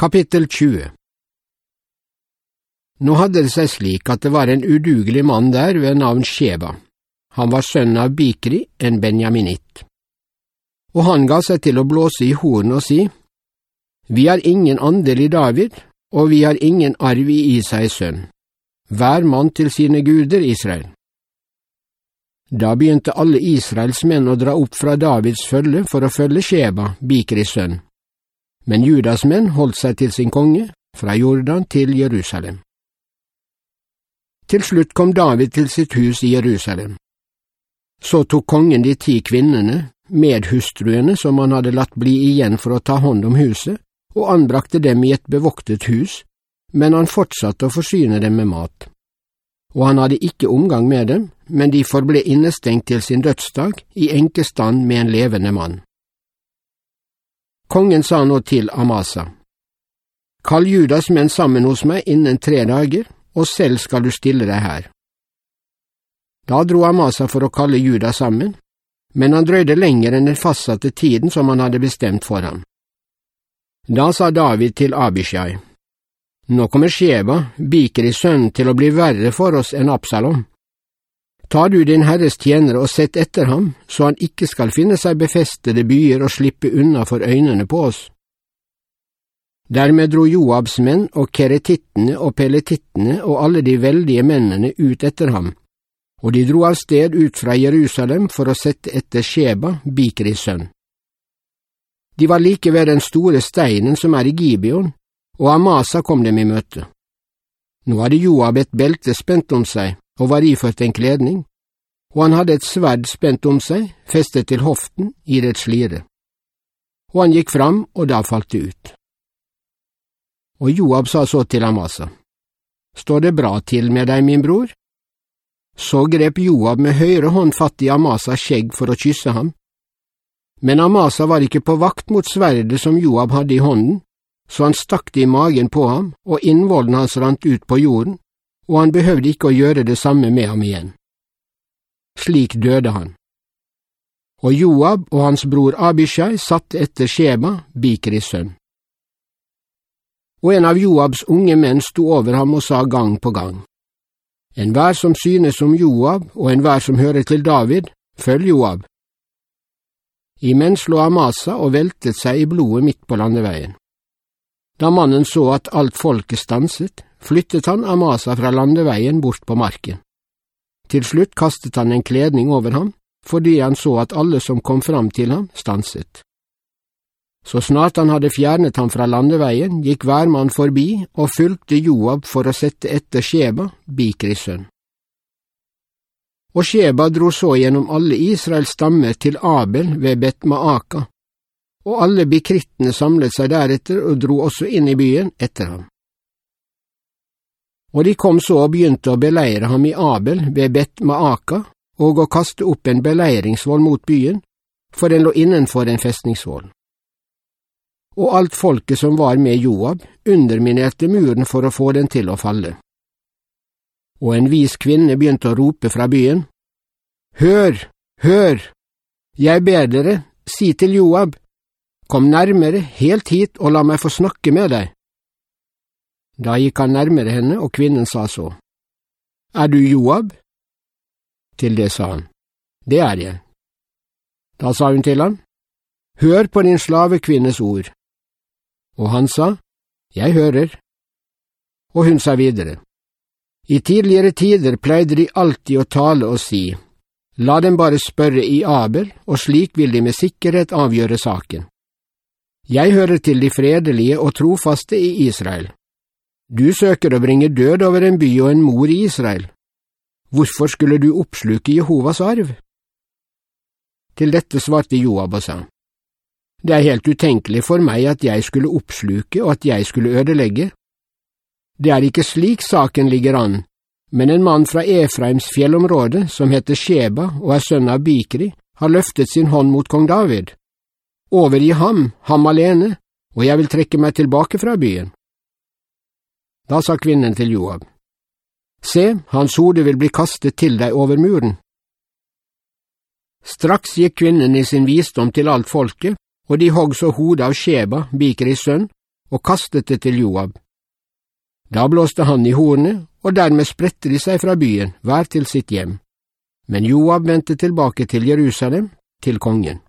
Kapittel 20 Nå hadde det seg slik at det var en udugelig mann der ved navn Sheba. Han var sønn av Bikri, en benjaminitt. Og han ga seg til å blåse i horn og si, Vi har ingen andel i David, og vi har ingen arv i Isais sønn. Hver mann til sine guder, Israel. Da begynte alle Israels menn å dra opp fra Davids følge for å følge Sheba, Bikris sønn men Judas menn holdt seg til sin konge, fra Jordan til Jerusalem. Til slutt kom David til sitt hus i Jerusalem. Så tok kongen de ti kvinnene, medhustruene som han hadde latt bli igjen for å ta hånd om huset, og anbrakte dem i et bevoktet hus, men han fortsatte å forsyne dem med mat. Og han hadde ikke omgang med dem, men de forble innestengt til sin dødsdag i enkestand med en levende mann. Kongen sa nå til Amasa, Kall Judas menn sammen hos meg innen tre dager, og selv skal du stille deg her. Da dro Amasa for å kalle Judas sammen, men han drøyde lenger enn den fastsatte tiden som han hadde bestemt for ham. Da sa David til Abishai, Nå kommer Sheba, Bikris sønn, til å bli verre for oss enn Absalom. Ta du din Herres tjenere og sett etter ham, så han ikke skal finne seg befestede byer og slippe unna for øynene på oss. Dermed dro Joabs menn og keretittene og peletittene og alle de veldige mennene ut etter ham, og de dro av sted ut fra Jerusalem for å sette etter Sheba, Bikris sønn. De var like ved den store steinen som er i Gibeon, og Amasa kom dem i møte. Nå hadde Joab et belte spent om seg, og var iført en kledning, og han hadde et sverd spent om seg, festet til hoften i dets slire. Og han gikk fram, og da falt det ut. Og Joab sa så til Amasa, Står det bra til med deg, min bror? Så grep Joab med høyre hånd fatt i Amasas skjegg for å kysse ham. Men Amasa var ikke på vakt mot sverdet som Joab hadde i hånden, så han stakk det i magen på ham, og innvollen hans rant ut på jorden, og han behøvde ikke å gjøre det samme med ham igjen. Slik døde han. Og Joab og hans bror Abishai satt etter Sheba, Bikris sønn. Og en av Joabs unge menn sto over ham og sa gang på gang, Enhver som synes som Joab, og enhver som hører til David, følg Joab. Imens lå Amasa og veltet seg i blodet midt på landeveien. Da mannen så at alt folket stanset, flyttet han Amasa fra landeveien bort på marken. Til slutt kastet han en kledning over ham, fordi han så at alle som kom fram til ham, stanset. Så snart han hadde fjernet ham fra landeveien, gikk hver mann forbi og fulgte Joab for å sette etter Sheba, Bikris sønn. Og Sheba dro så gjennom alle Israels stammer til Abel ved Bet-Maaka, og alle bikrittene samlet seg deretter og dro også inn i byen etter ham. Og de kom så og begynte å beleire ham i Abel ved Bet Maaka og å kaste opp en beleiringsvoll mot byen, for den lå innenfor en festningsvoll. Og alt folket som var med Joab, underminerte muren for å få den til å falle. Og en vis kvinne begynte å rope fra byen, Hør, hør, jeg ber dere, si til Joab, kom nærmere, helt hit og la meg få snakke med deg. Da gikk han nærmere henne, og kvinnen sa så, Er du Joab? Til det sa han, Det er jeg. Da sa hun til ham, Hør på din slavekvinnes ord. Og han sa, Jeg hører. Og hun sa videre, I tidligere tider pleide de alltid å tale og si, La dem bare spørre i Abel, og slik vil de med sikkerhet avgjøre saken. Jeg hører til de fredelige og trofaste i Israel. Du søker å bringe død over en by og en mor i Israel. Hvorfor skulle du oppsluke Jehovas arv? Til dette svarte Joab og sa, Det er helt utenkelig for meg at jeg skulle oppsluke og at jeg skulle ødelegge. Det er ikke slik saken ligger an, men en mann fra Efraims fjellområde, som heter Sheba og er sønn av Bikri, har løftet sin hånd mot kong David. Overgi ham, ham alene, og jeg vil trekke meg tilbake fra byen. Da sa kvinnen til Joab, Se, hans hode vil bli kastet til deg over muren. Straks gikk kvinnen i sin visdom til alt folket, og de hogg så hodet av Sheba, Bikris sønn, og kastet det til Joab. Da blåste han i hornet, og dermed spredte de seg fra byen, hver til sitt hjem. Men Joab vendte tilbake til Jerusalem, til kongen.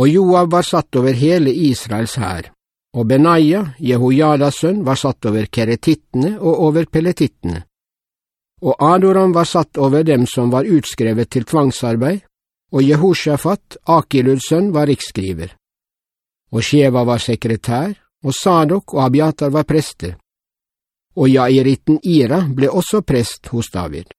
Og Joab var satt over hele Israels hær, og Benaya, Jehojadas sønn, var satt over keretittene og over peletittene. Og Adoram var satt over dem som var utskrevet til tvangsarbeid, og Jehoshafat, Akiluds sønn, var riksskriver. Og Sheva var sekretær, og Sadok og Abiatar var prester. Og jairitten Ira ble også prest hos David.